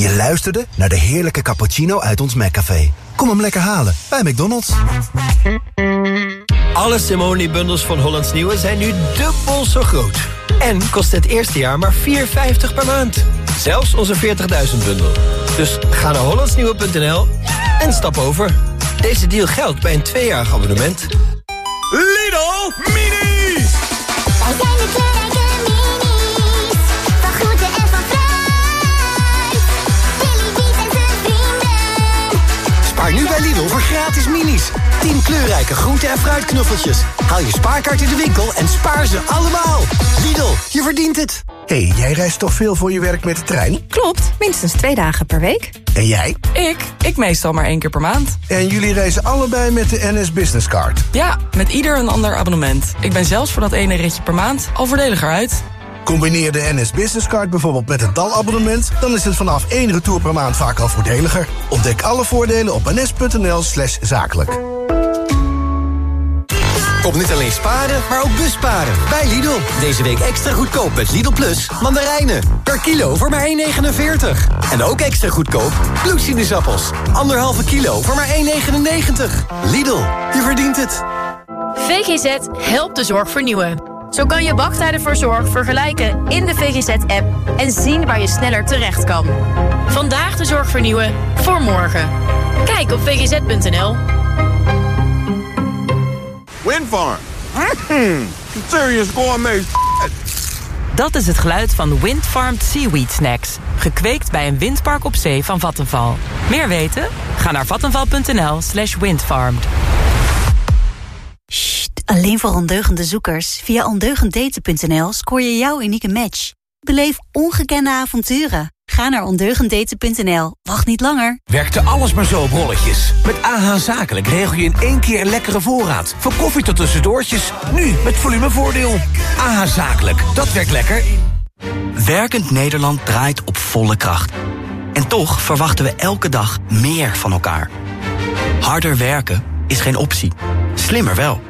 Je luisterde naar de heerlijke cappuccino uit ons Maccafé. Kom hem lekker halen bij McDonald's. Alle Simone-bundels van Hollands Nieuwe zijn nu dubbel zo groot. En kost het eerste jaar maar 4,50 per maand. Zelfs onze 40.000 bundel. Dus ga naar hollandsnieuwe.nl en stap over. Deze deal geldt bij een tweejarig abonnement. Lidl Mini! Wij zijn de kleurrijke minis. Spaar nu bij Lidl voor gratis minis. 10 kleurrijke groente- en fruitknuffeltjes. Haal je spaarkaart in de winkel en spaar ze allemaal. Lidl, je verdient het. hey, jij reist toch veel voor je werk met de trein? Klopt, minstens twee dagen per week. En jij? Ik? Ik meestal maar één keer per maand. En jullie reizen allebei met de NS Business Card. Ja, met ieder een ander abonnement. Ik ben zelfs voor dat ene ritje per maand al voordeliger uit. Combineer de NS Business Card bijvoorbeeld met een DAL-abonnement... dan is het vanaf één retour per maand vaak al voordeliger. Ontdek alle voordelen op ns.nl slash zakelijk. Kom niet alleen sparen, maar ook busparen. Bij Lidl. Deze week extra goedkoop met Lidl Plus mandarijnen. Per kilo voor maar 1,49. En ook extra goedkoop bloedsinusappels. Anderhalve kilo voor maar 1,99. Lidl, je verdient het. VGZ helpt de zorg vernieuwen. Zo kan je wachttijden voor zorg vergelijken in de VGZ-app... en zien waar je sneller terecht kan. Vandaag de zorg vernieuwen voor morgen. Kijk op vgz.nl. Windfarm. Mm, serious gourmet Dat is het geluid van Windfarmed Seaweed Snacks. Gekweekt bij een windpark op zee van Vattenval. Meer weten? Ga naar vattenval.nl slash windfarmed. Alleen voor ondeugende zoekers. Via ondeugenddaten.nl scoor je jouw unieke match. Beleef ongekende avonturen. Ga naar ondeugenddaten.nl. Wacht niet langer. Werkte alles maar zo op rolletjes. Met AH Zakelijk regel je in één keer een lekkere voorraad. Van koffie tot tussendoortjes. Nu met volumevoordeel. AH Zakelijk, dat werkt lekker. Werkend Nederland draait op volle kracht. En toch verwachten we elke dag meer van elkaar. Harder werken is geen optie. Slimmer wel.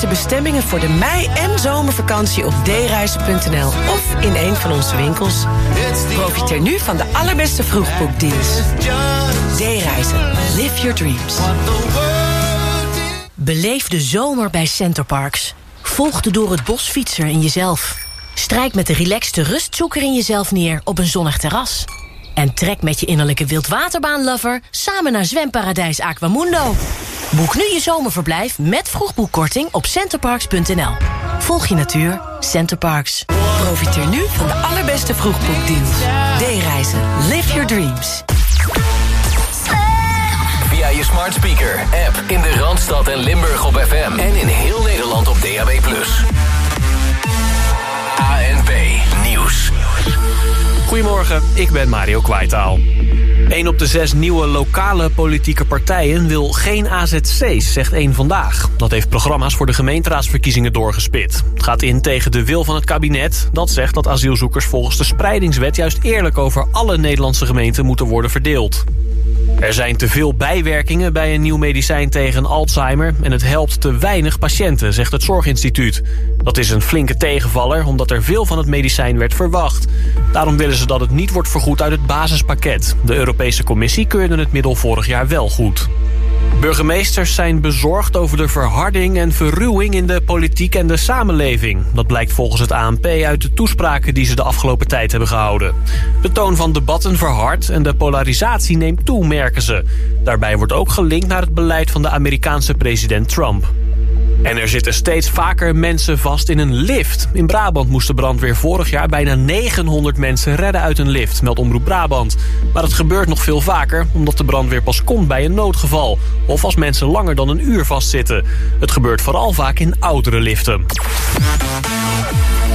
De bestemmingen voor de mei- en zomervakantie op dereizen.nl of in een van onze winkels. Profiteer nu van de allerbeste vroegboekdeals. D-reizen. Live your dreams. Beleef de zomer bij Centerparks. Volg de door het bos fietser in jezelf. Strijk met de relaxte rustzoeker in jezelf neer op een zonnig terras. En trek met je innerlijke wildwaterbaanlover samen naar zwemparadijs Aquamundo. Boek nu je zomerverblijf met vroegboekkorting op centerparks.nl. Volg je natuur, Centerparks. Profiteer nu van de allerbeste vroegboekdeals. D-reizen. Live your dreams. Via je smart speaker, app in de Randstad en Limburg op FM. En in heel Nederland op DAB+. ANP Nieuws. Goedemorgen, ik ben Mario Kwaitaal. Een op de zes nieuwe lokale politieke partijen wil geen AZC's, zegt één vandaag. Dat heeft programma's voor de gemeenteraadsverkiezingen doorgespit. Het gaat in tegen de wil van het kabinet. Dat zegt dat asielzoekers volgens de spreidingswet juist eerlijk over alle Nederlandse gemeenten moeten worden verdeeld. Er zijn te veel bijwerkingen bij een nieuw medicijn tegen Alzheimer... en het helpt te weinig patiënten, zegt het Zorginstituut. Dat is een flinke tegenvaller, omdat er veel van het medicijn werd verwacht. Daarom willen ze dat het niet wordt vergoed uit het basispakket. De Europese Commissie keurde het middel vorig jaar wel goed. Burgemeesters zijn bezorgd over de verharding en verruwing in de politiek en de samenleving. Dat blijkt volgens het ANP uit de toespraken die ze de afgelopen tijd hebben gehouden. De toon van debatten verhardt en de polarisatie neemt toe, merken ze. Daarbij wordt ook gelinkt naar het beleid van de Amerikaanse president Trump. En er zitten steeds vaker mensen vast in een lift. In Brabant moest de brandweer vorig jaar bijna 900 mensen redden uit een lift, meldt Omroep Brabant. Maar het gebeurt nog veel vaker, omdat de brandweer pas komt bij een noodgeval. Of als mensen langer dan een uur vastzitten. Het gebeurt vooral vaak in oudere liften.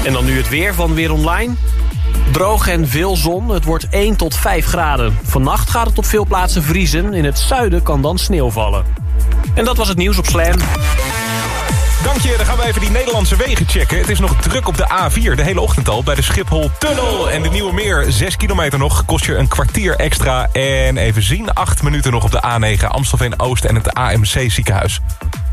En dan nu het weer van Weer Online. Droog en veel zon. Het wordt 1 tot 5 graden. Vannacht gaat het op veel plaatsen vriezen. In het zuiden kan dan sneeuw vallen. En dat was het nieuws op Slam. Dank je. Dan gaan we even die Nederlandse wegen checken. Het is nog druk op de A4, de hele ochtend al, bij de Schiphol-tunnel. En de Nieuwe Meer, 6 kilometer nog, kost je een kwartier extra. En even zien, 8 minuten nog op de A9 Amstelveen-Oost en het AMC-ziekenhuis.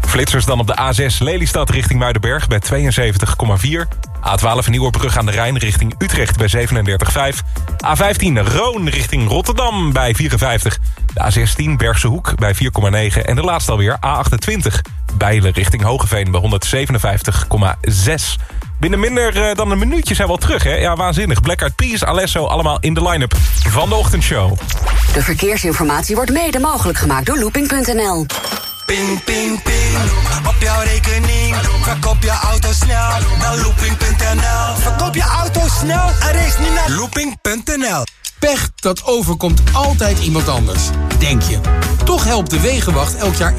Flitsers dan op de A6 Lelystad richting Muidenberg bij 72,4. A12 Nieuwerbrug aan de Rijn richting Utrecht bij 37,5. A15 Roon richting Rotterdam bij 54. De A16 Bergse Hoek bij 4,9. En de laatste alweer A28 Bijlen richting Hogeveen bij 157,6. Binnen minder eh, dan een minuutje zijn we al terug, hè? Ja, waanzinnig. Black Eyed Peas, Alesso, allemaal in de line-up van de ochtendshow. De verkeersinformatie wordt mede mogelijk gemaakt door looping.nl. Ping, ping, ping. Op jouw rekening. Verkoop je auto snel naar looping.nl. Verkoop je auto snel en race niet naar looping.nl. Pech, dat overkomt altijd iemand anders. Denk je. Toch helpt de Wegenwacht elk jaar 1,4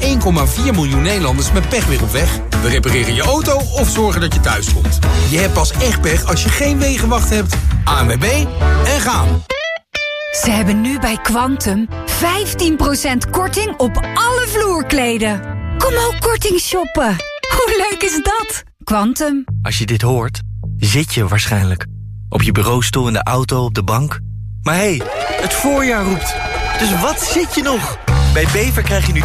miljoen Nederlanders met pech weer op weg. We repareren je auto of zorgen dat je thuis komt. Je hebt pas echt pech als je geen Wegenwacht hebt. ANWB en gaan. Ze hebben nu bij Quantum 15% korting op alle vloerkleden. Kom ook korting shoppen. Hoe leuk is dat? Quantum. Als je dit hoort, zit je waarschijnlijk. Op je bureaustoel, in de auto, op de bank. Maar hé, hey, het voorjaar roept. Dus wat zit je nog? Bij Bever krijg je nu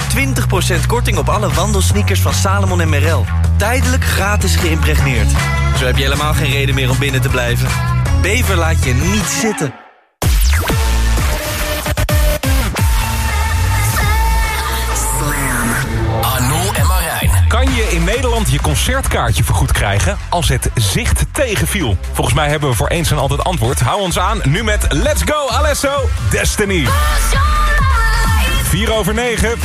20% korting op alle wandelsneakers van Salomon en Merrell. Tijdelijk gratis geïmpregneerd. Zo heb je helemaal geen reden meer om binnen te blijven. Bever laat je niet zitten. Je in Nederland je concertkaartje vergoed krijgen als het zicht tegenviel? Volgens mij hebben we voor eens en altijd antwoord. Hou ons aan, nu met Let's Go Alesso Destiny. 4 over 9.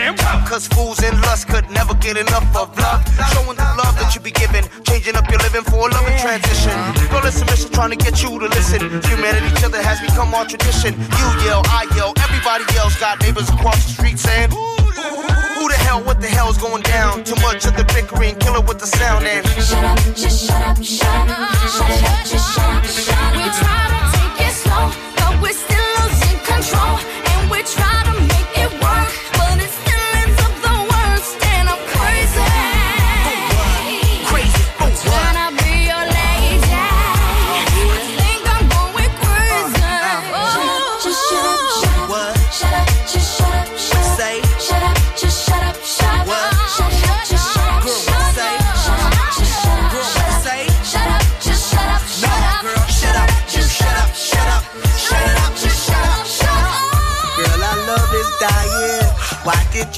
Damn tough? Cause fools and lust could never get enough of love. Showing the love that you be giving, changing up your living for a loving transition. Girl, it's a mission trying to get you to listen. Humanity, each other has become our tradition. You yell, I yell, everybody else got neighbors across the street saying, who the hell, what the hell's going down? Too much of the bickering, kill it with the sound and Shut up, just shut up, shut up, shut it up, just shut up, shut up. We try to take it slow, but we're still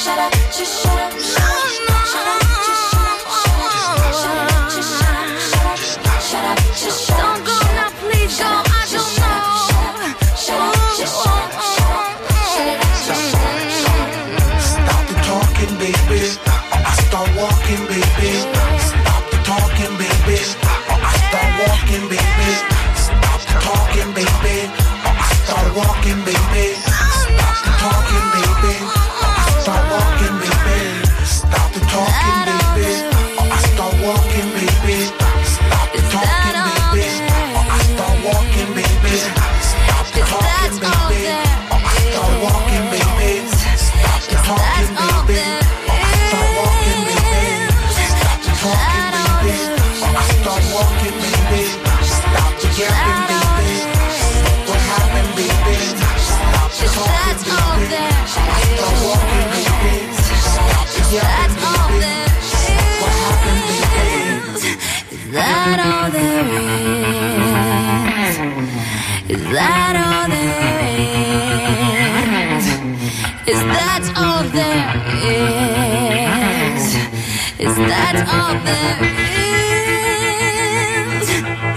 Shut up, shut up, shut up. Shut up, shut up, shut up. Shut up, shut up, shut up. Shut up, shut up. Don't go now, don't know. Shut up, shut up, shut up. Shut up, Stop talking, baby. I start walking, baby. Stop the talking, baby.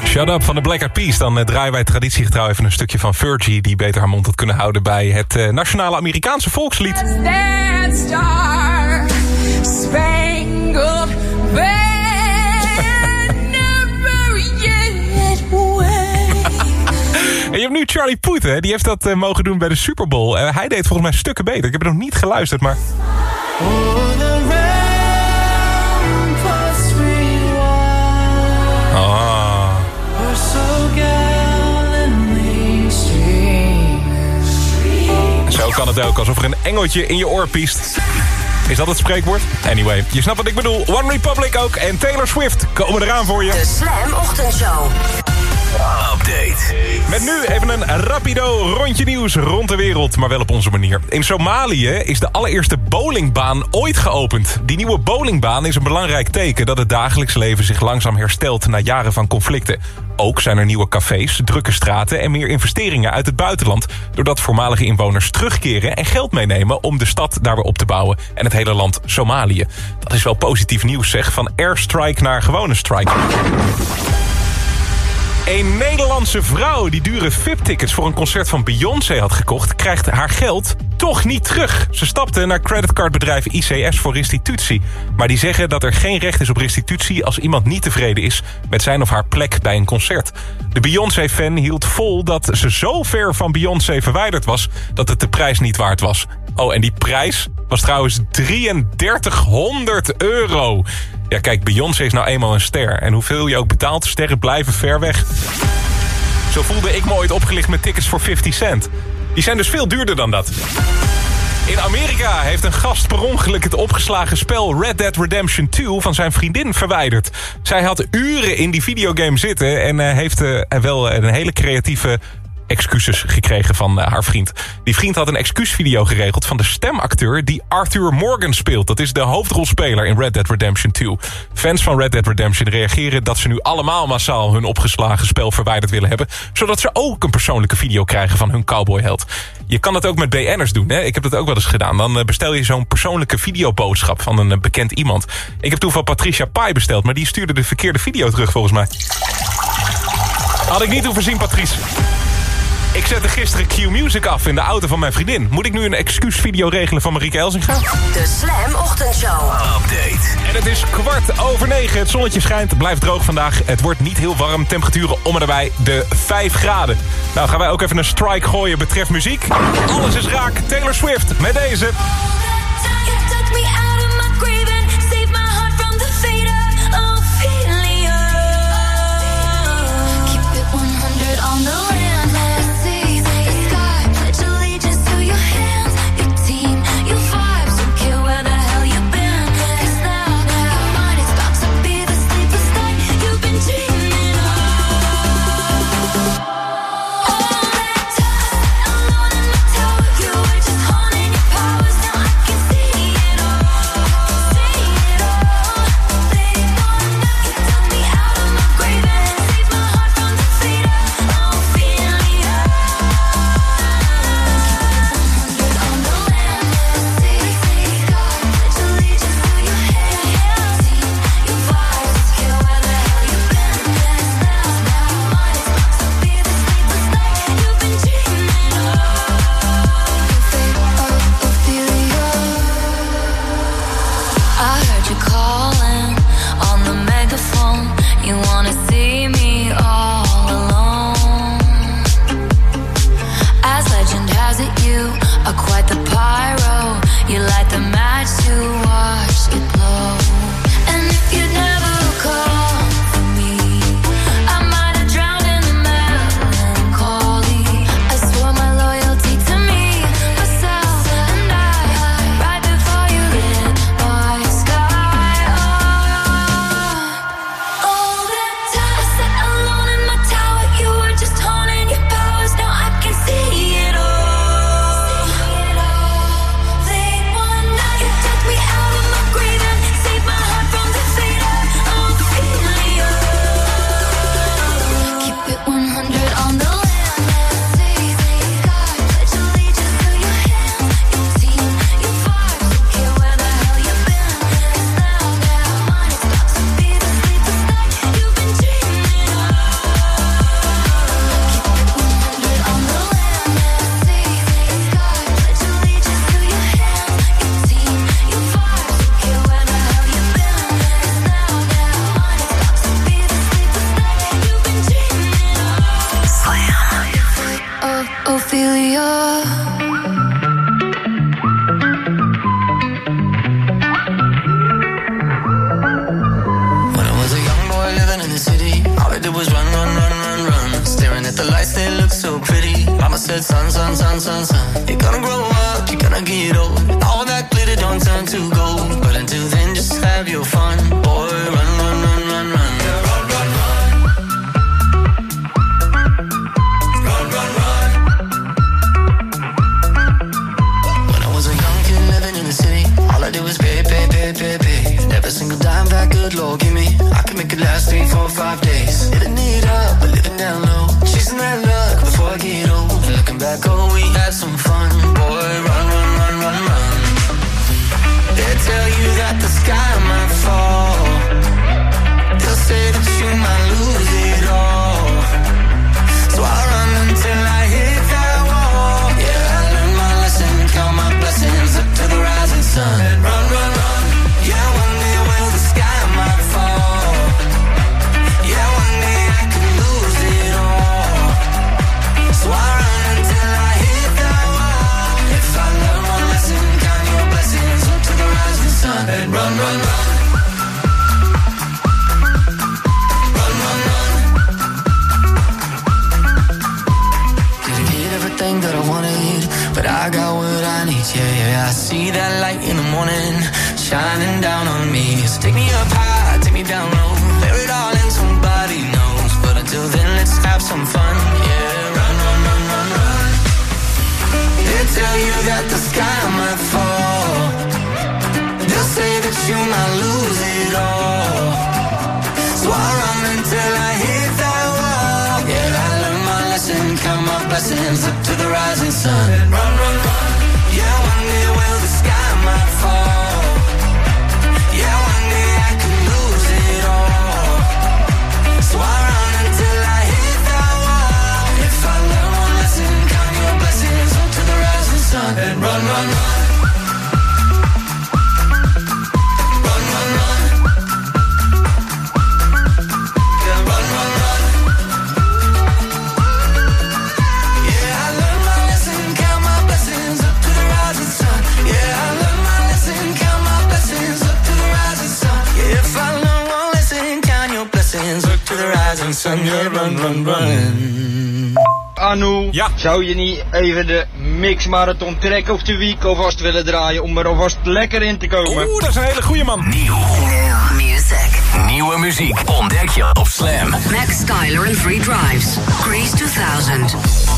Shut up van de Black Eyed Peas. Dan eh, draaien wij traditiegetrouw even een stukje van Virgie... die beter haar mond had kunnen houden bij het eh, nationale Amerikaanse volkslied. Star En je hebt nu Charlie Puth, hè? Die heeft dat eh, mogen doen bij de Super Bowl. Eh, hij deed volgens mij stukken beter. Ik heb er nog niet geluisterd, maar... Ah. Kan het ook, alsof er een engeltje in je oor piest. Is dat het spreekwoord? Anyway, je snapt wat ik bedoel. One Republic ook en Taylor Swift komen eraan voor je. De Slam Ochtendshow. Update. Met nu even een rapido rondje nieuws rond de wereld, maar wel op onze manier. In Somalië is de allereerste bowlingbaan ooit geopend. Die nieuwe bowlingbaan is een belangrijk teken dat het dagelijks leven zich langzaam herstelt na jaren van conflicten. Ook zijn er nieuwe cafés, drukke straten en meer investeringen uit het buitenland... doordat voormalige inwoners terugkeren en geld meenemen... om de stad daar weer op te bouwen en het hele land Somalië. Dat is wel positief nieuws zeg, van airstrike naar gewone strike. Een Nederlandse vrouw die dure VIP-tickets voor een concert van Beyoncé had gekocht... krijgt haar geld toch niet terug. Ze stapte naar creditcardbedrijf ICS voor restitutie. Maar die zeggen dat er geen recht is op restitutie... als iemand niet tevreden is met zijn of haar plek bij een concert. De Beyoncé-fan hield vol dat ze zo ver van Beyoncé verwijderd was... dat het de prijs niet waard was. Oh, en die prijs was trouwens 3300 euro. Ja, kijk, Beyoncé is nou eenmaal een ster. En hoeveel je ook betaalt, sterren blijven ver weg. Zo voelde ik me ooit opgelicht met tickets voor 50 cent. Die zijn dus veel duurder dan dat. In Amerika heeft een gast per ongeluk het opgeslagen spel Red Dead Redemption 2 van zijn vriendin verwijderd. Zij had uren in die videogame zitten en eh, heeft eh, wel een hele creatieve excuses gekregen van eh, haar vriend. Die vriend had een excuusvideo geregeld van de stemacteur die Arthur Morgan speelt. Dat is de hoofdrolspeler in Red Dead Redemption 2. Fans van Red Dead Redemption reageren dat ze nu allemaal massaal hun opgeslagen spel verwijderd willen hebben. Zodat ze ook een persoonlijke video krijgen van hun cowboyheld. Je kan dat ook met BN'ers doen. Hè? Ik heb dat ook wel eens gedaan. Dan eh, bestel je zo'n persoonlijke videoboodschap van een eh, bekend iemand. Ik heb toen van Patricia Pai besteld, maar die stuurde de verkeerde video terug volgens mij. Had ik niet hoeven zien, Patrice. Ik zette gisteren Q-Music af in de auto van mijn vriendin. Moet ik nu een excuusvideo regelen van Marieke Elsinga? De Slam Ochtendshow. Update. En het is kwart over negen. Het zonnetje schijnt, het blijft droog vandaag. Het wordt niet heel warm. Temperaturen om en nabij de 5 graden. Nou gaan wij ook even een strike gooien betreft muziek. Alles is raak. Taylor Swift met deze. marathon trek of de week alvast willen draaien om er alvast lekker in te komen. Oeh, dat is een hele goede man. Nieuw. New music. Nieuwe muziek ontdek je op Slam. Max Styler en Free Drives. Grease 2000.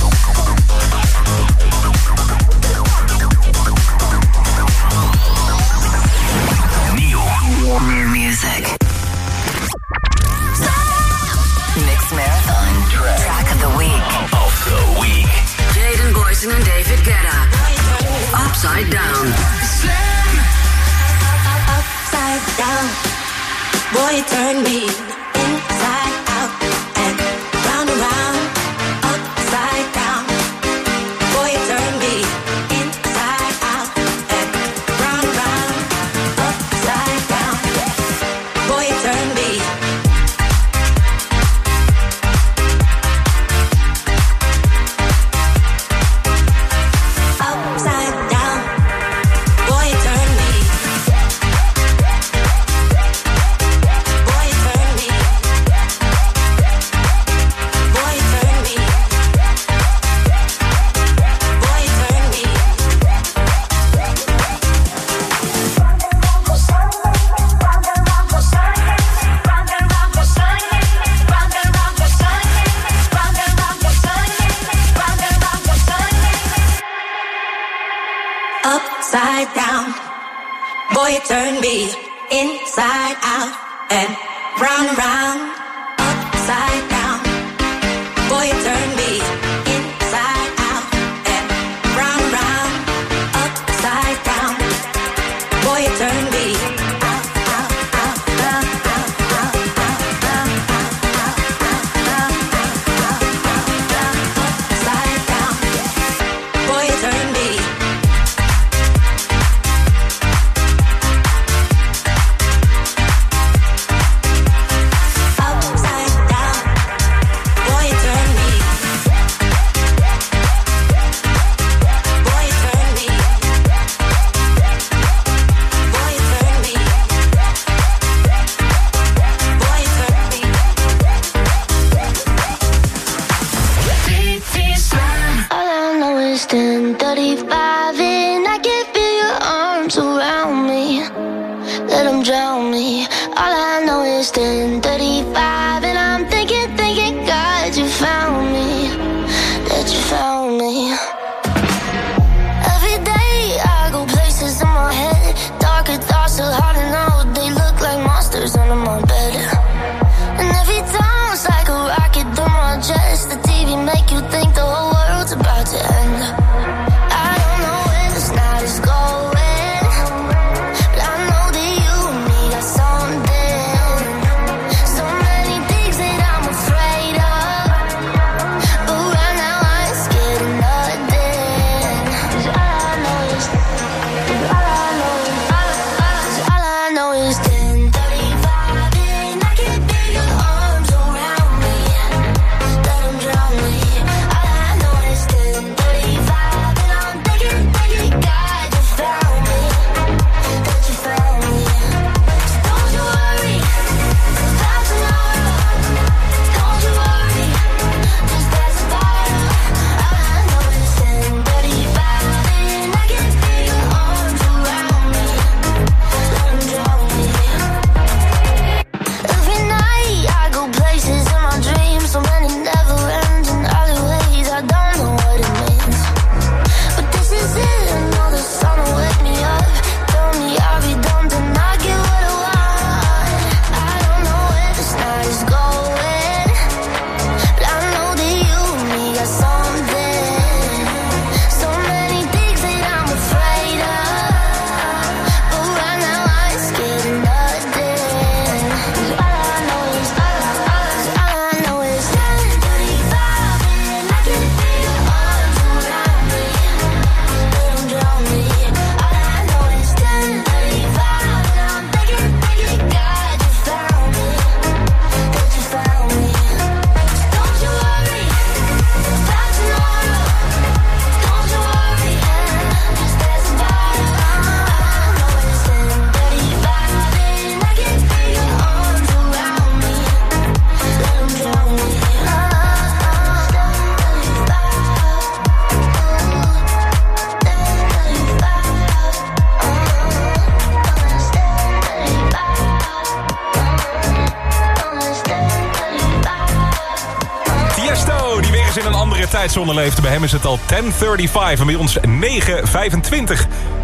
Leeft. Bij hem is het al 10.35 en bij ons 9.25.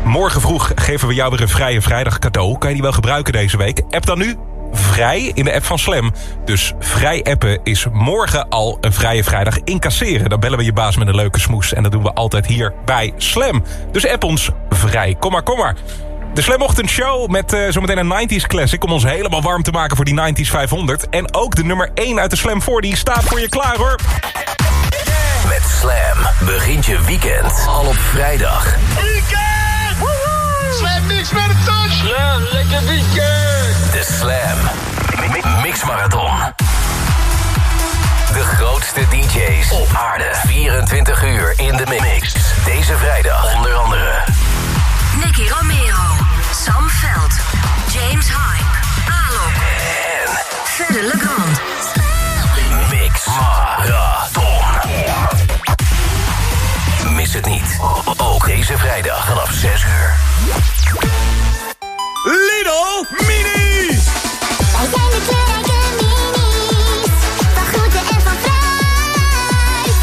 Morgen vroeg geven we jou weer een vrije vrijdag cadeau. Kan je die wel gebruiken deze week? App dan nu vrij in de app van Slam. Dus vrij appen is morgen al een vrije vrijdag incasseren. Dan bellen we je baas met een leuke smoes. En dat doen we altijd hier bij Slam. Dus app ons vrij. Kom maar, kom maar. De Slam Ochtendshow met eh, zometeen een 90s classic... om ons helemaal warm te maken voor die 90s 500. En ook de nummer 1 uit de Slam 40 staat voor je klaar, hoor. Slam begint je weekend al op vrijdag. Weekend! Woehoe! Slam mix met een touch! Slam, lekker weekend! De Slam Mi- Mix Marathon. De grootste DJ's op aarde. 24 uur in de mix. Deze vrijdag onder andere... Nicky Romero, Sam Veld, James Hype, Alok en Fede Legrand. Mix Marathon. Mis het niet. Ook deze vrijdag vanaf 6 uur. Lidl Minis! Wij zijn de kleurrijke minis. Van groente en van fruit.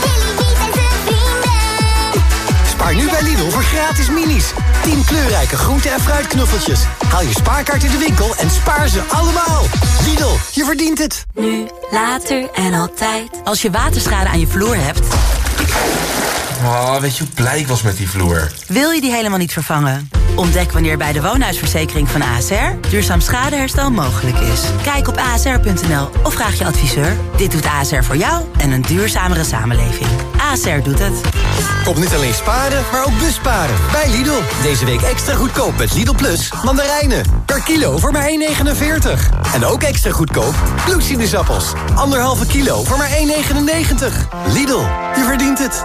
Billy Beat en zijn vrienden. Spaar nu bij Lidl voor gratis minis. 10 kleurrijke groente- en fruitknuffeltjes. Haal je spaarkaart in de winkel en spaar ze allemaal. Lidl, je verdient het. Nu, later en altijd. Als je waterschade aan je vloer hebt, Oh, weet je hoe blij ik was met die vloer? wil je die helemaal niet vervangen. Ontdek wanneer bij de woonhuisverzekering van ASR duurzaam schadeherstel mogelijk is. Kijk op asr.nl of vraag je adviseur. Dit doet ASR voor jou en een duurzamere samenleving. ASR doet het. Kom niet alleen sparen, maar ook busparen. Bij Lidl. Deze week extra goedkoop met Lidl Plus mandarijnen. Per kilo voor maar 1,49. En ook extra goedkoop bloedsinusappels. Anderhalve kilo voor maar 1,99. Lidl, je verdient het.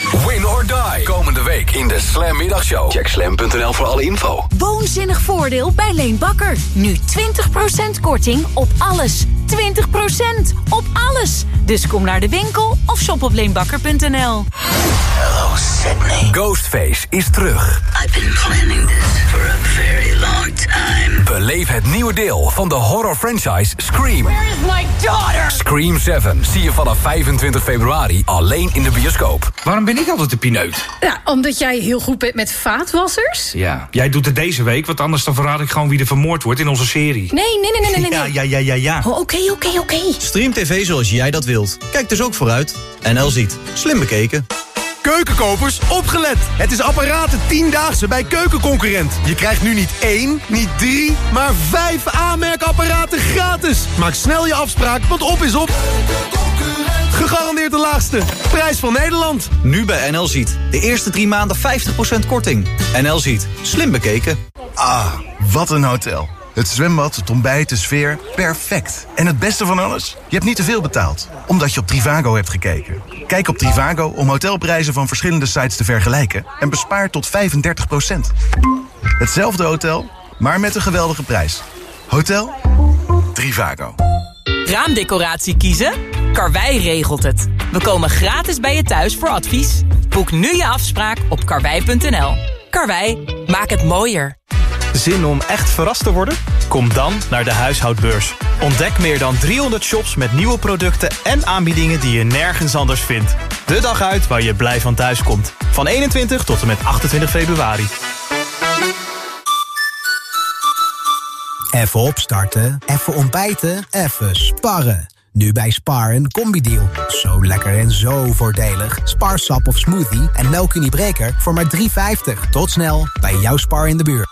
Win or die. Komende week in de Slam Middagshow. Check slam.nl voor alle info. Woonzinnig voordeel bij Leen Bakker. Nu 20% korting op alles. 20% op alles. Dus kom naar de winkel of shop op leenbakker.nl. Hello Sydney. Ghostface is terug. I've been planning this for a very long time. Beleef het nieuwe deel van de horror franchise Scream. Where is my daughter? Scream 7 zie je vanaf 25 februari alleen in de bioscoop. Waarom ben ik altijd de pineut? Ja, omdat jij heel goed bent met vaatwassers? Ja. Jij doet het deze week, want anders dan verraad ik gewoon wie er vermoord wordt in onze serie. Nee, nee, nee, nee, nee. nee. Ja, ja, ja, ja, ja. Oh, Oké, oké, oké. Stream TV zoals jij dat wilt. Kijk dus ook vooruit. NL ziet. Slim bekeken. Keukenkopers, opgelet! Het is apparaten 10-daagse bij Keukenconcurrent. Je krijgt nu niet één, niet drie, maar vijf aanmerkapparaten gratis. Maak snel je afspraak, want op is op. Gegarandeerd de laagste. Prijs van Nederland. Nu bij NL ziet. De eerste drie maanden 50% korting. NL ziet. Slim bekeken. Ah, wat een hotel. Het zwembad, het ontbijt, de sfeer, perfect. En het beste van alles? Je hebt niet te veel betaald, omdat je op Trivago hebt gekeken. Kijk op Trivago om hotelprijzen van verschillende sites te vergelijken... en bespaar tot 35% Hetzelfde hotel, maar met een geweldige prijs. Hotel Trivago. Raamdecoratie kiezen? Karwei regelt het. We komen gratis bij je thuis voor advies. Boek nu je afspraak op karwei.nl. Karwei, maak het mooier. Zin om echt verrast te worden? Kom dan naar de huishoudbeurs. Ontdek meer dan 300 shops met nieuwe producten en aanbiedingen die je nergens anders vindt. De dag uit waar je blij van thuis komt. Van 21 tot en met 28 februari. Even opstarten, even ontbijten, even sparren. Nu bij Spar een combi-deal. Zo lekker en zo voordelig. Spar sap of smoothie en melkuniebreker voor maar 3,50. Tot snel bij jouw Spar in de buurt.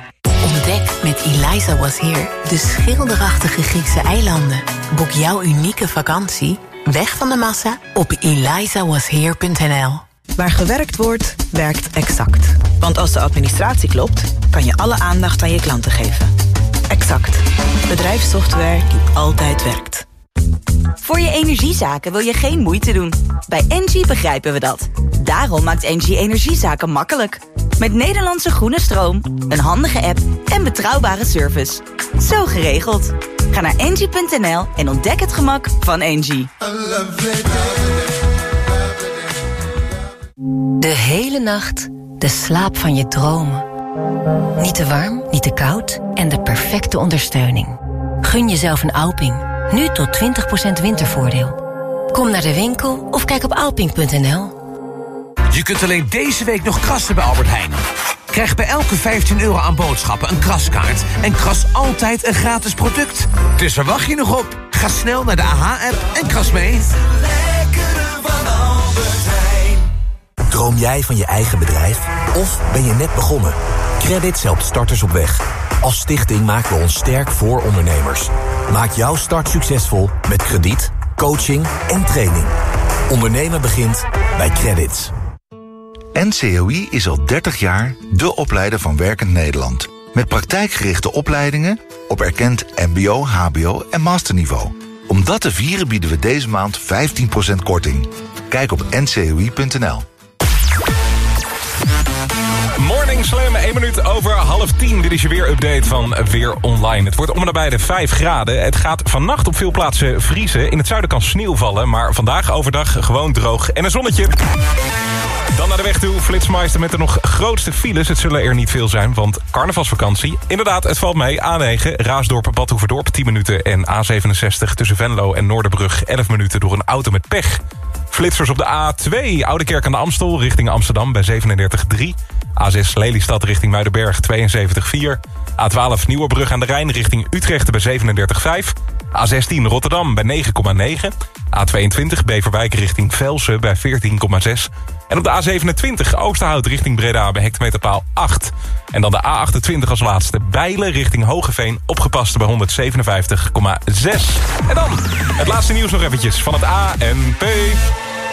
Ontdek met Eliza Was Here de schilderachtige Griekse eilanden. Boek jouw unieke vakantie, weg van de massa, op elizawasheer.nl. Waar gewerkt wordt, werkt Exact. Want als de administratie klopt, kan je alle aandacht aan je klanten geven. Exact. Bedrijfssoftware die altijd werkt. Voor je energiezaken wil je geen moeite doen. Bij Engie begrijpen we dat. Daarom maakt Engie energiezaken makkelijk. Met Nederlandse groene stroom, een handige app en betrouwbare service. Zo geregeld. Ga naar engie.nl en ontdek het gemak van Engie. De hele nacht de slaap van je dromen. Niet te warm, niet te koud en de perfecte ondersteuning. Gun jezelf een Alping. Nu tot 20% wintervoordeel. Kom naar de winkel of kijk op alping.nl. Je kunt alleen deze week nog krassen bij Albert Heijn. Krijg bij elke 15 euro aan boodschappen een kraskaart... en kras altijd een gratis product. Dus waar wacht je nog op? Ga snel naar de AH-app en kras mee. Droom jij van je eigen bedrijf? Of ben je net begonnen? Credits helpt starters op weg. Als stichting maken we ons sterk voor ondernemers. Maak jouw start succesvol met krediet, coaching en training. Ondernemen begint bij Credits. NCOI is al 30 jaar de opleider van Werkend Nederland. Met praktijkgerichte opleidingen op erkend mbo, hbo en masterniveau. Om dat te vieren bieden we deze maand 15% korting. Kijk op ncoi.nl. Slam, 1 minuut over half 10. Dit is je weer-update van Weer Online. Het wordt om en nabij de 5 graden. Het gaat vannacht op veel plaatsen vriezen. In het zuiden kan sneeuw vallen, maar vandaag overdag gewoon droog en een zonnetje. Dan naar de weg toe, Flitsmeister met de nog grootste files. Het zullen er niet veel zijn, want carnavalsvakantie. Inderdaad, het valt mee. A9, Raasdorp, Badhoevedorp, 10 minuten. En A67 tussen Venlo en Noorderbrug, 11 minuten door een auto met pech. Flitsers op de A2, Oudekerk aan de Amstel, richting Amsterdam bij 37,3. A6 Lelystad richting Muidenberg 72,4. A12 Nieuwebrug aan de Rijn richting Utrecht bij 37,5. A16 Rotterdam bij 9,9. A22 Beverwijk richting Velsen bij 14,6. En op de A27 Oosterhout richting Breda bij hectometerpaal 8. En dan de A28 als laatste Bijlen richting Hogeveen opgepast bij 157,6. En dan het laatste nieuws nog eventjes van het ANP.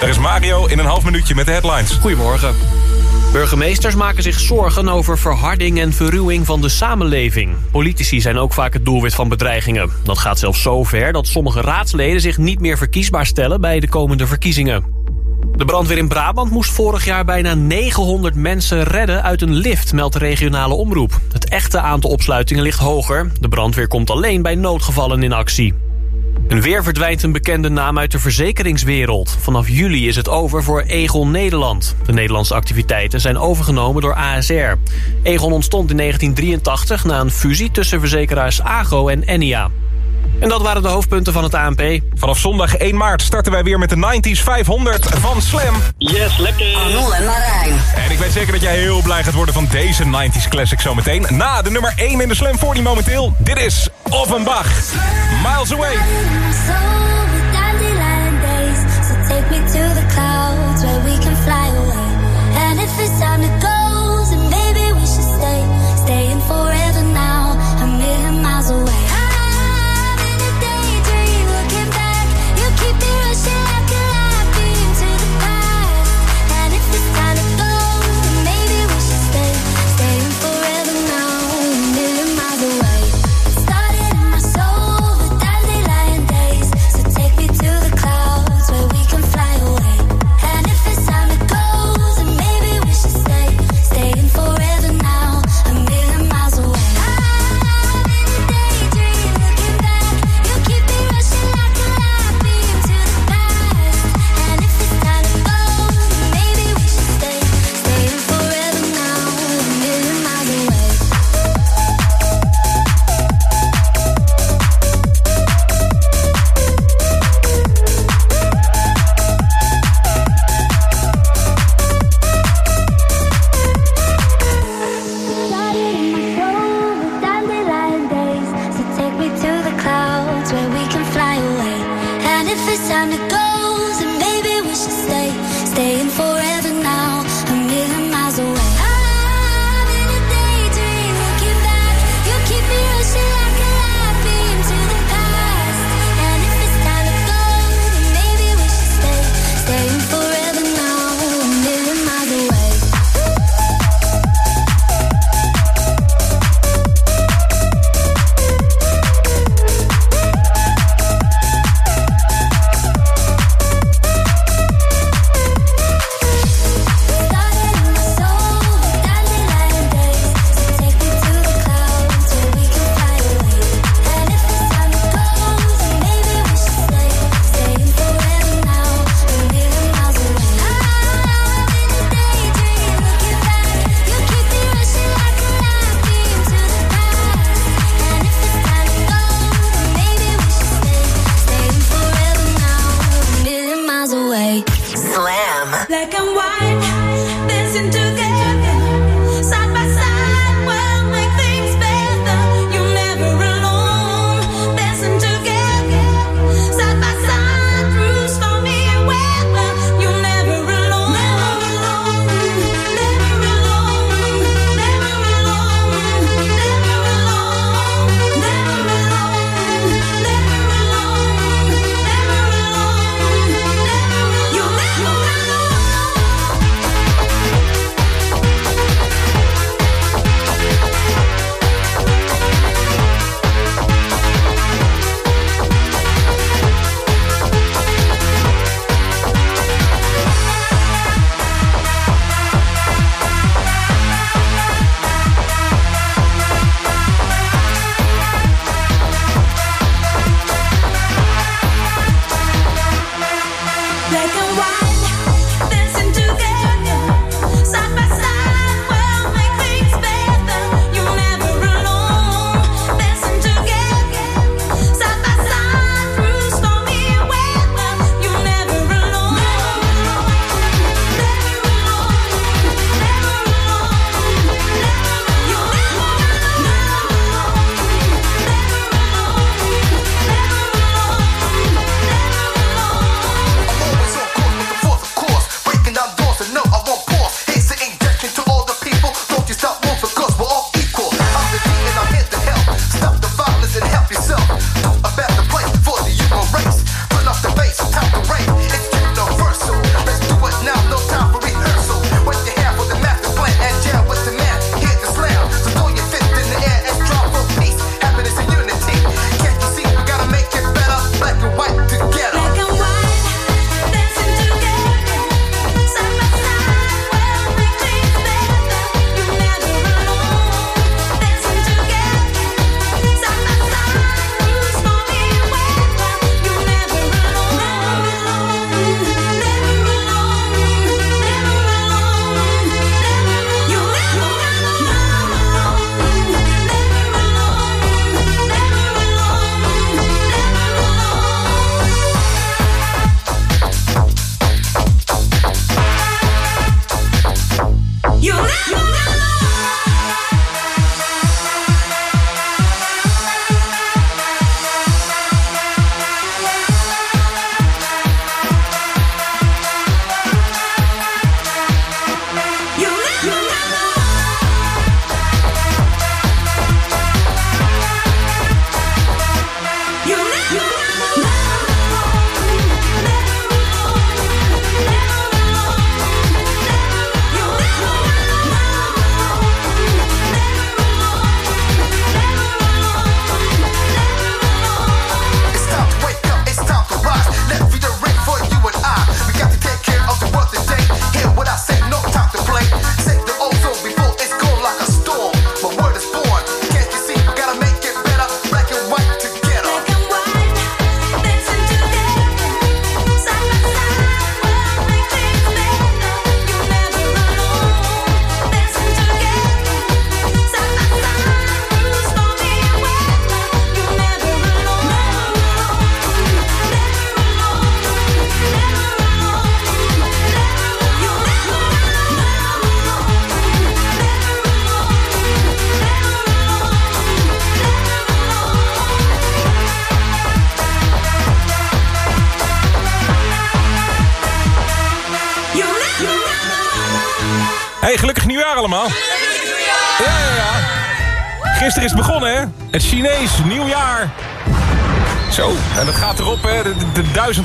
Daar is Mario in een half minuutje met de headlines. Goedemorgen. Burgemeesters maken zich zorgen over verharding en verruwing van de samenleving. Politici zijn ook vaak het doelwit van bedreigingen. Dat gaat zelfs zo ver dat sommige raadsleden zich niet meer verkiesbaar stellen bij de komende verkiezingen. De brandweer in Brabant moest vorig jaar bijna 900 mensen redden uit een lift, meldt de regionale omroep. Het echte aantal opsluitingen ligt hoger. De brandweer komt alleen bij noodgevallen in actie. En weer verdwijnt een bekende naam uit de verzekeringswereld. Vanaf juli is het over voor Egon Nederland. De Nederlandse activiteiten zijn overgenomen door ASR. Egon ontstond in 1983 na een fusie tussen verzekeraars Agro en Enia. En dat waren de hoofdpunten van het ANP. Vanaf zondag 1 maart starten wij weer met de 90s 500 van Slam. Yes, lekker. Arnold en Marijn. En ik weet zeker dat jij heel blij gaat worden van deze 90s classic zometeen. Na de nummer 1 in de Slam 40 momenteel. Dit is Offenbach. Miles Away. Forever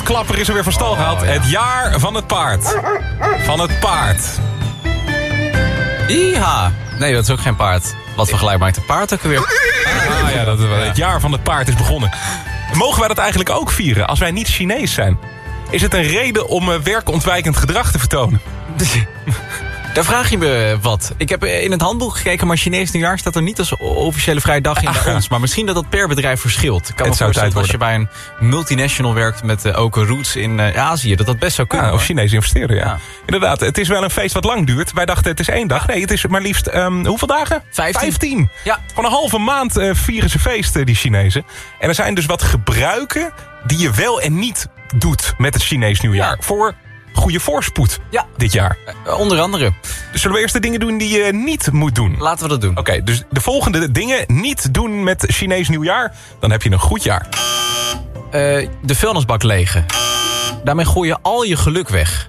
klapper is er weer van stal gehaald. Het jaar van het paard. Van het paard. Iha. Nee, dat is ook geen paard. Wat voor geluid maakt een paard ook weer? Ah ja, dat, het jaar van het paard is begonnen. Mogen wij dat eigenlijk ook vieren als wij niet Chinees zijn? Is het een reden om eh, werkontwijkend gedrag te vertonen? Daar vraag je me wat. Ik heb in het handboek gekeken, maar Chinees nieuwjaar staat er niet als officiële vrije dag in bij ons. Maar misschien dat dat per bedrijf verschilt. Ik kan me Het zou voorstellen tijd dat als je bij een multinational werkt met eh, ook roots in eh, Azië, dat dat best zou kunnen. Ja, of hoor. Chinees investeren, ja. Inderdaad, het is wel een feest wat lang duurt. Wij dachten het is één dag. Nee, het is maar liefst, ehm, hoeveel dagen? Vijftien. Ja. Gewoon een halve maand eh, vieren ze feest, eh, die Chinezen. En er zijn dus wat gebruiken die je wel en niet doet met het Chinees nieuwjaar. Voor goede voorspoed Ja. dit jaar. Eh, onder andere. Dus zullen we eerst de dingen doen die je niet moet doen? Laten we dat doen. Oké, dus de volgende dingen niet doen met Chinees nieuwjaar. Dan heb je een goed jaar. Eh, de vuilnisbak legen. Daarmee gooi je al je geluk weg.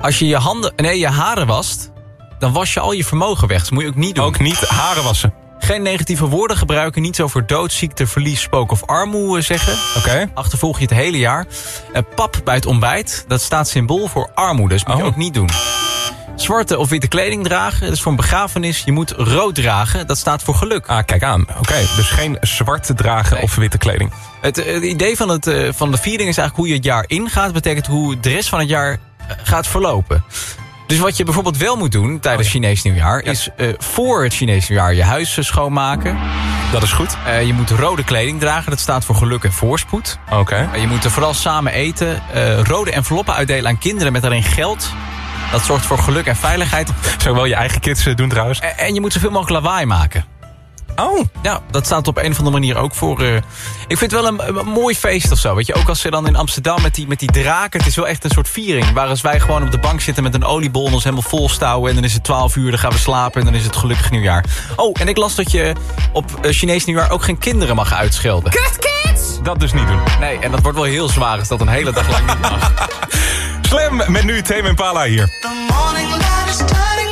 Als je je handen, nee, je haren wast, dan was je al je vermogen weg. Dat moet je ook niet doen. Ook niet haren wassen. Geen negatieve woorden gebruiken. Niet over dood, ziekte, verlies, spook of armoede zeggen. Oké. Achtervolg je het hele jaar. Eh, pap bij het ontbijt. Dat staat symbool voor armoede. Dus moet je Oh. ook niet doen. Zwarte of witte kleding dragen. Dat is voor een begrafenis. Je moet rood dragen. Dat staat voor geluk. Ah, kijk aan. Oké, dus geen zwart dragen of witte kleding. Het, eh, het idee van, het, eh, van de viering is eigenlijk hoe je het jaar ingaat. Dat betekent hoe de rest van het jaar gaat verlopen. Dus wat je bijvoorbeeld wel moet doen tijdens Chinees nieuwjaar... is eh, voor het Chinees nieuwjaar je huis schoonmaken. Dat is goed. Eh, je moet rode kleding dragen. Dat staat voor geluk en voorspoed. Oké. Eh, je moet er vooral samen eten. rode enveloppen uitdelen aan kinderen met daarin geld. Dat zorgt voor geluk en veiligheid. Zou wel je eigen kids doen trouwens. En, en je moet zoveel mogelijk lawaai maken. Oh. Ja, dat staat op een of andere manier ook voor... eh, ik vind het wel een, een mooi feest of zo. Weet je, ook als ze dan in Amsterdam met die, met die draken... het is wel echt een soort viering. Waar als wij gewoon op de bank zitten met een oliebol... en ons helemaal vol stouwen en dan is het 12 uur... dan gaan we slapen en dan is het gelukkig nieuwjaar. Oh, en ik las dat je op eh, Chinees nieuwjaar... ook geen kinderen mag uitschelden. Kutkids! Dat dus niet doen. Nee, en dat wordt wel heel zwaar als dat een hele dag lang niet mag. Slam met nu Tame Impala hier. The morning light is turning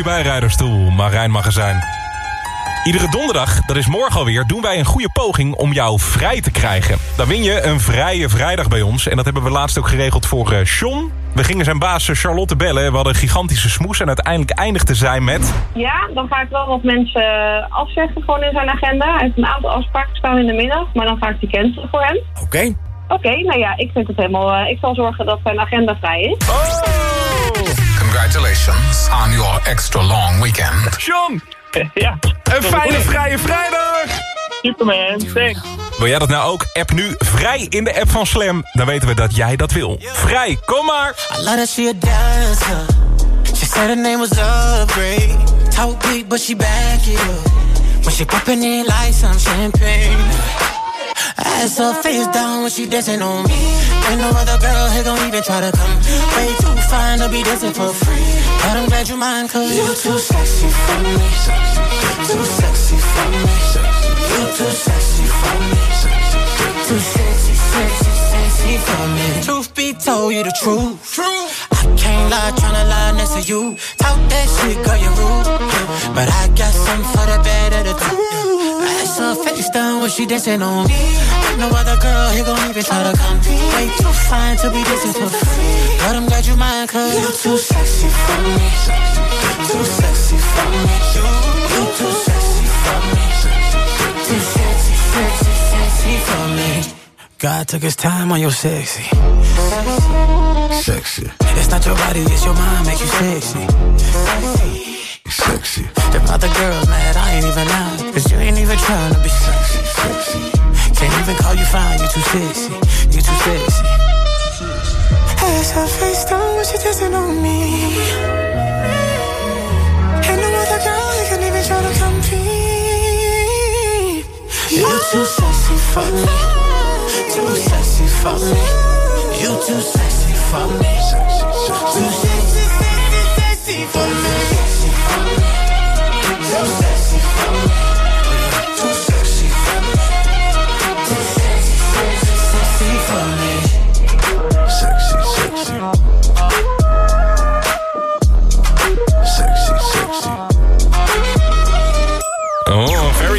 Je bijrijderstoel. Marijn Magazijn. Iedere donderdag, dat is morgen alweer, doen wij een goede poging om jou vrij te krijgen. Dan win je een vrije vrijdag bij ons. En dat hebben we laatst ook geregeld voor uh, Sean. We gingen zijn baas eh, Charlotte bellen. We hadden een gigantische smoes en uiteindelijk eindigde zij met... Ja, dan ga ik wel wat mensen afzeggen gewoon in zijn agenda. Hij heeft een aantal afspraken staan in de middag, maar dan ga ik die cancelen voor hem. Oké. Oké, nou ja, ik vind het helemaal... eh, ik zal zorgen dat zijn agenda vrij is. Congratulations on your extra long weekend. John! Ja. Een fijne vrije vrijdag! Superman, thanks. Wil jij dat nou ook? App nu vrij in de app van Slam. Dan weten we dat jij dat wil. Vrij, kom maar! I love that she a dancer. She said her name was Upgrade. Talk big, but she back it up. When she popping it like some champagne. Ass her face down when she dancing on me. Ain't no other girl here gon' even try to come. Way too fine to be dancing for free. But I'm glad you mind, cause you too sexy for me. Too sexy for me. You too sexy for me. Too sexy, sexy, sexy for me. Truth be told, you the truth. I can't lie, tryna lie next to you. Talk that shit, girl, you rude. But I got something for the bad attitude. Ass her face down when she dancing on me. Ain't no other girl here gon' even try to come. Way too fine to be dancing for free. But I'm glad you mind, cause you too sexy for me. Too sexy for me. You too sexy for me. Too sexy, sexy, sexy for me. God took his time on your sexy. Sexy. It's not your body, it's your mind make you sexy. Sexy. Them other girls mad, I ain't even out. Cause you ain't even trying to be sexy. Sexy. Can't even call you fine, you too sexy. You too sexy. As her face down when she dancing on me. Ain't no other girl who can even try to compete. You too sexy for me. Too sexy for me. You too sexy for me. Too sexy, sexy, sexy for me. Too sexy for.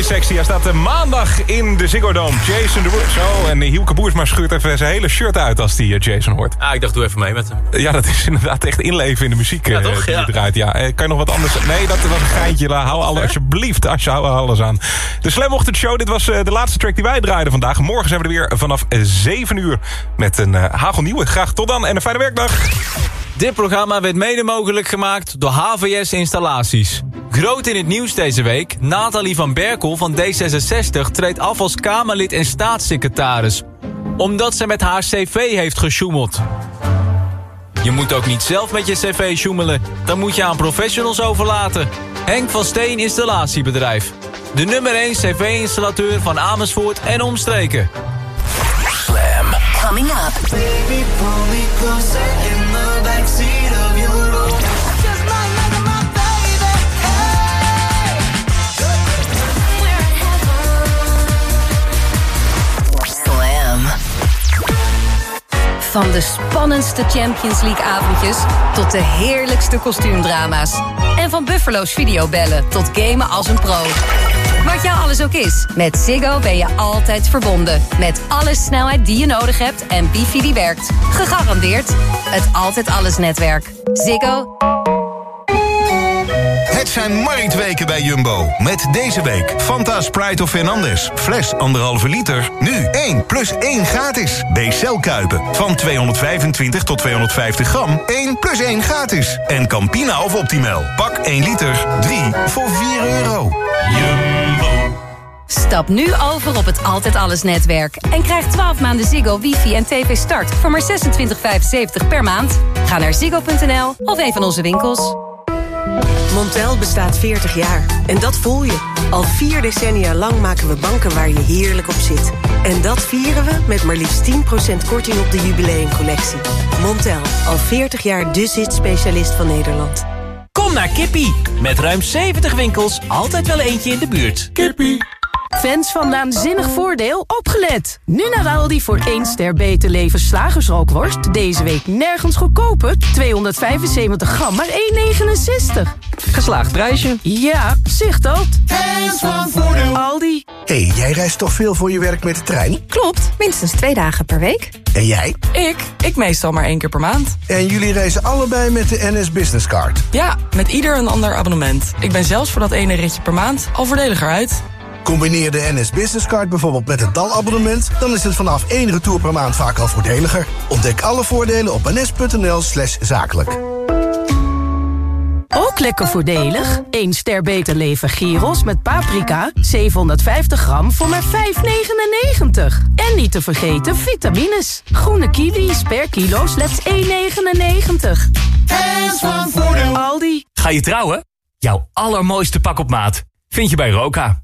Very sexy. Hij staat eh, maandag in de Ziggo Dome. Jason de Zo, en Hielke Boersma scheurt even zijn hele shirt uit als die eh, Jason hoort. Ah, ik dacht, doe even mee met hem. Ja, dat is inderdaad echt inleven in de muziek Ja, eh, toch? die Ja. draait. Ja. Eh, kan je nog wat anders... Nee, dat was een geintje. Hou alle, alsjeblieft, als je hou alles aan. De Slam Ochtend Show. Dit was eh, de laatste track die wij draaiden vandaag. Morgen zijn we er weer vanaf eh, 7 uur met een eh, hagelnieuwe. Graag tot dan en een fijne werkdag. Dit programma werd mede mogelijk gemaakt door HVS Installaties. Groot in het nieuws deze week, Nathalie van Berkel van D66 treedt af als Kamerlid en staatssecretaris. Omdat ze met haar cv heeft gesjoemeld. Je moet ook niet zelf met je cv sjoemelen. Dan moet je aan professionals overlaten. Henk van Steen Installatiebedrijf. De nummer 1 cv-installateur van Amersfoort en omstreken. Slam. Coming up. Baby, Van de spannendste Champions League avondjes tot de heerlijkste kostuumdrama's. En van Buffalo's videobellen tot gamen als een pro. Wat jou alles ook is, met Ziggo ben je altijd verbonden. Met alle snelheid die je nodig hebt en wifi die werkt. Gegarandeerd het Altijd Alles netwerk. Ziggo. Het zijn marktweken bij Jumbo. Met deze week Fanta Sprite of Fernandes. Fles 1,5 liter. Nu 1 plus 1 gratis. B-cel Kuipen. Van 225 tot 250 gram. 1 plus 1 gratis. En Campina of Optimal. Pak 1 liter. 3 voor 4 euro. Jumbo. Stap nu over op het Altijd Alles netwerk. En krijg 12 maanden Ziggo, wifi en tv start voor maar 26,75 per maand. Ga naar ziggo.nl of een van onze winkels. Montel bestaat 40 jaar. En dat voel je. Al vier decennia lang maken we banken waar je heerlijk op zit. En dat vieren we met maar liefst 10% korting op de jubileumcollectie. Montel, al 40 jaar de zit-specialist van Nederland. Kom naar Kippie. Met ruim 70 winkels, altijd wel eentje in de buurt. Kippie. Fans van Naanzinnig Voordeel, opgelet! Nu naar Aldi voor 1 ster beter leven slagersrookworst. Deze week nergens goedkoper. 275 gram, maar 1,69. Geslaagd prijsje. Ja, zicht dat. Fans van Voordeel. Aldi. hey, jij reist toch veel voor je werk met de trein? Klopt, minstens twee dagen per week. En jij? Ik? Ik meestal maar één keer per maand. En jullie reizen allebei met de NS Business Card? Ja, met ieder een ander abonnement. Ik ben zelfs voor dat ene ritje per maand al voordeliger uit. Combineer de NS Business Card bijvoorbeeld met het DAL-abonnement... dan is het vanaf één retour per maand vaak al voordeliger. Ontdek alle voordelen op ns.nl slash zakelijk. Ook lekker voordelig. 1 ster beter leven gyros met paprika. 750 gram voor maar 5,99. En niet te vergeten vitamines. Groene kiwis per kilo slechts 1,99. Fans van Voordeel. Aldi. Ga je trouwen? Jouw allermooiste pak op maat vind je bij Roka.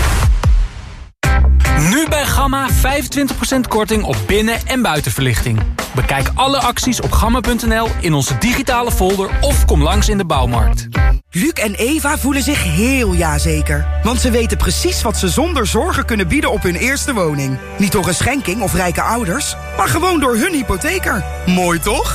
Nu bij Gamma 25% korting op binnen- en buitenverlichting. Bekijk alle acties op gamma.nl in onze digitale folder of kom langs in de bouwmarkt. Luc en Eva voelen zich heel jazeker. Want ze weten precies wat ze zonder zorgen kunnen bieden op hun eerste woning. Niet door een schenking of rijke ouders, maar gewoon door hun hypotheker. Mooi toch?